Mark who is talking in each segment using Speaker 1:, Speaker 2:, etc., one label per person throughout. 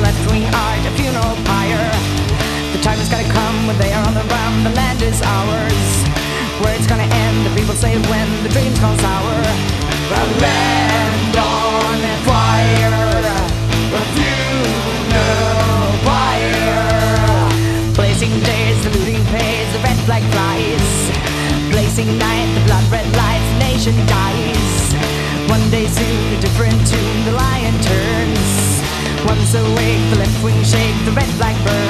Speaker 1: left wing art, a funeral pyre. The time is gonna come when they are on the run, the land is ours. Where it's gonna end, the people say when the dreams gone sour. The land on fire, a funeral pyre. Blazing days, the looting pays, the red flag flies. Blazing night, the blood red lights, nation dies. One day soon, the shake, the red burns. The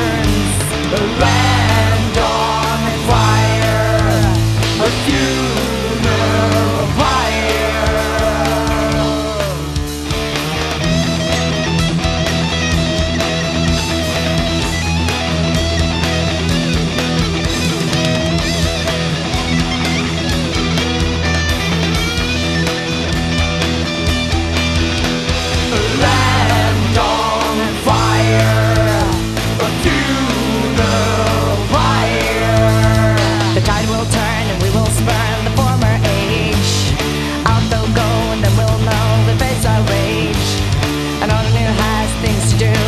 Speaker 1: things to do.